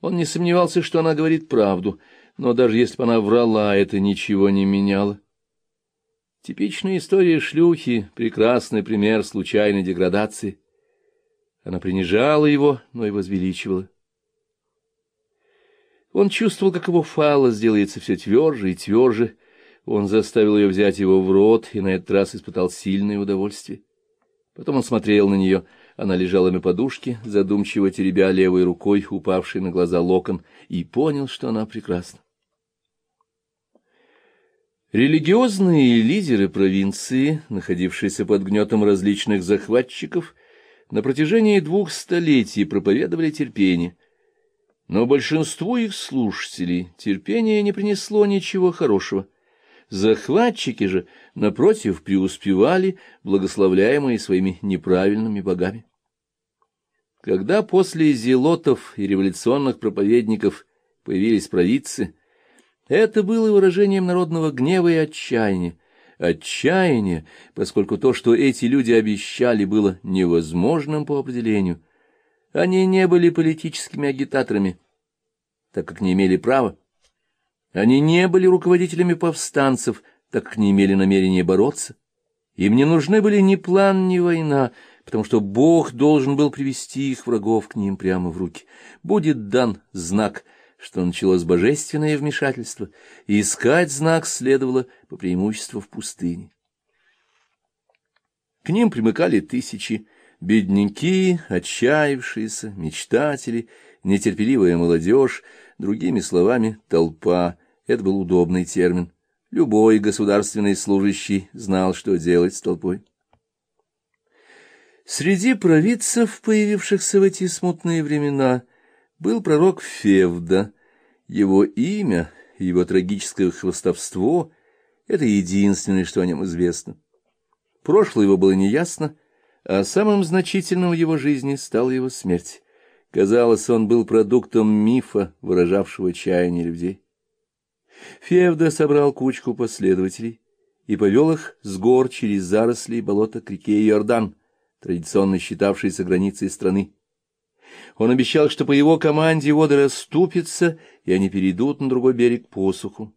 Он не сомневался, что она говорит правду, но даже если бы она врала, это ничего не меняло. Типичная история шлюхи — прекрасный пример случайной деградации. Она принижала его, но и возвеличивала. Он чувствовал, как его фалос сделается все тверже и тверже. Он заставил ее взять его в рот и на этот раз испытал сильное удовольствие. Потом он смотрел на нее. Она лежала на подушке, задумчиво теребя левой рукой упавший на глаза локон, и понял, что она прекрасна. Религиозные лидеры провинции, находившиеся под гнетом различных захватчиков, на протяжении двух столетий проповедовали терпение. Но большинству их слушателей терпение не принесло ничего хорошего. Захватчики же, напротив, преуспевали, благословляемые своими неправильными богами. Когда после зелотов и революционных проповедников появились провидцы, это было выражением народного гнева и отчаяния. Отчаяние, поскольку то, что эти люди обещали, было невозможным по определению. Они не были политическими агитаторами, так как не имели права. Они не были руководителями повстанцев, так как не имели намерения бороться. Им не нужны были ни план, ни война, потому что Бог должен был привести их врагов к ним прямо в руки. Будет дан знак — что началось божественное вмешательство, и искать знак следовало по преимуществу в пустыне. К ним примыкали тысячи, бедняки, отчаявшиеся, мечтатели, нетерпеливая молодежь, другими словами, толпа. Это был удобный термин. Любой государственный служащий знал, что делать с толпой. Среди провидцев, появившихся в эти смутные времена, был пророк Февда. Его имя, его трагическое хвостовство — это единственное, что о нем известно. Прошлое его было неясно, а самым значительным в его жизни стала его смерть. Казалось, он был продуктом мифа, выражавшего чаяние людей. Февда собрал кучку последователей и повел их с гор через заросли и болота к реке Иордан, традиционно считавшейся границей страны. Он обещал, что по его команде воды расступятся, и они перейдут на другой берег посуху.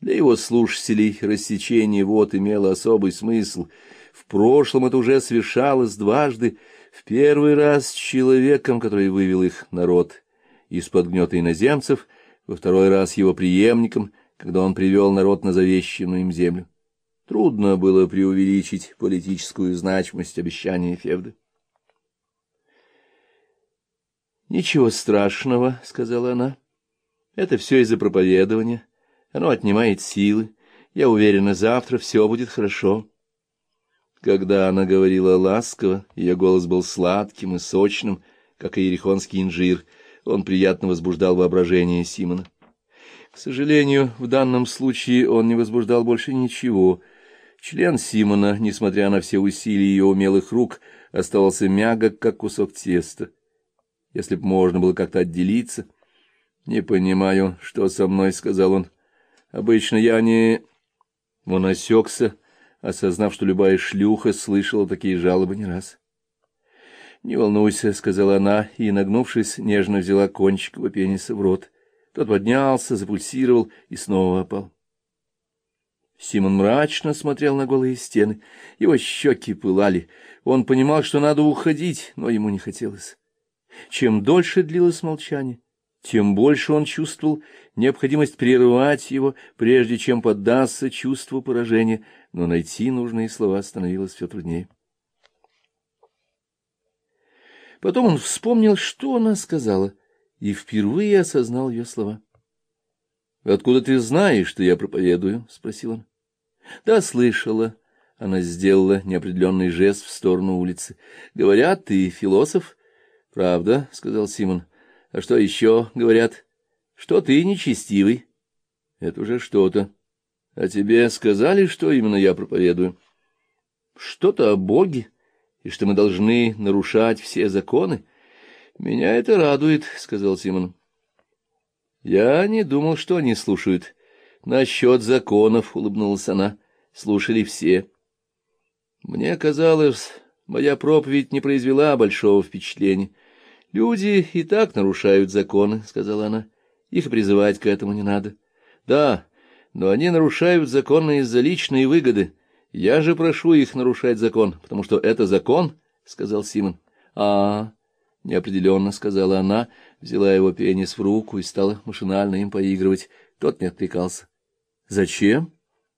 Для его слушателей рассечение вод имело особый смысл. В прошлом это уже совершалось дважды. В первый раз с человеком, который вывел их народ из-под гнета иноземцев, во второй раз его преемником, когда он привел народ на завещанную им землю. Трудно было преувеличить политическую значимость обещания Февды. «Ничего страшного», — сказала она. «Это все из-за проповедования. Оно отнимает силы. Я уверена, завтра все будет хорошо». Когда она говорила ласково, ее голос был сладким и сочным, как и ерехонский инжир. Он приятно возбуждал воображение Симона. К сожалению, в данном случае он не возбуждал больше ничего. Член Симона, несмотря на все усилия ее умелых рук, оставался мягок, как кусок теста если б можно было как-то отделиться. — Не понимаю, что со мной, — сказал он. — Обычно я не... Он осекся, осознав, что любая шлюха слышала такие жалобы не раз. — Не волнуйся, — сказала она, и, нагнувшись, нежно взяла кончик его пениса в рот. Тот поднялся, запульсировал и снова опал. Симон мрачно смотрел на голые стены. Его щеки пылали. Он понимал, что надо уходить, но ему не хотелось. Чем дольше длилось молчание, тем больше он чувствовал необходимость прервать его, прежде чем поддаться чувству поражения, но найти нужные слова становилось все труднее. Потом он вспомнил, что она сказала, и впервые осознал ее слова. — Откуда ты знаешь, что я проповедую? — спросил он. — Да, слышала. Она сделала неопределенный жест в сторону улицы. — Говорят, ты философ? Правда, — сказал Симон. — А что еще говорят? Что ты нечестивый. Это уже что-то. А тебе сказали, что именно я проповедую? Что-то о Боге, и что мы должны нарушать все законы. Меня это радует, — сказал Симон. Я не думал, что они слушают. Насчет законов, — улыбнулась она, — слушали все. Мне казалось, моя проповедь не произвела большого впечатления. Люди и так нарушают законы, — сказала она. Их призывать к этому не надо. Да, но они нарушают законы из-за личной выгоды. Я же прошу их нарушать закон, потому что это закон, — сказал Симон. А, неопределенно сказала она, взяла его пенис в руку и стала машинально им поигрывать. Тот не отвлекался. Зачем?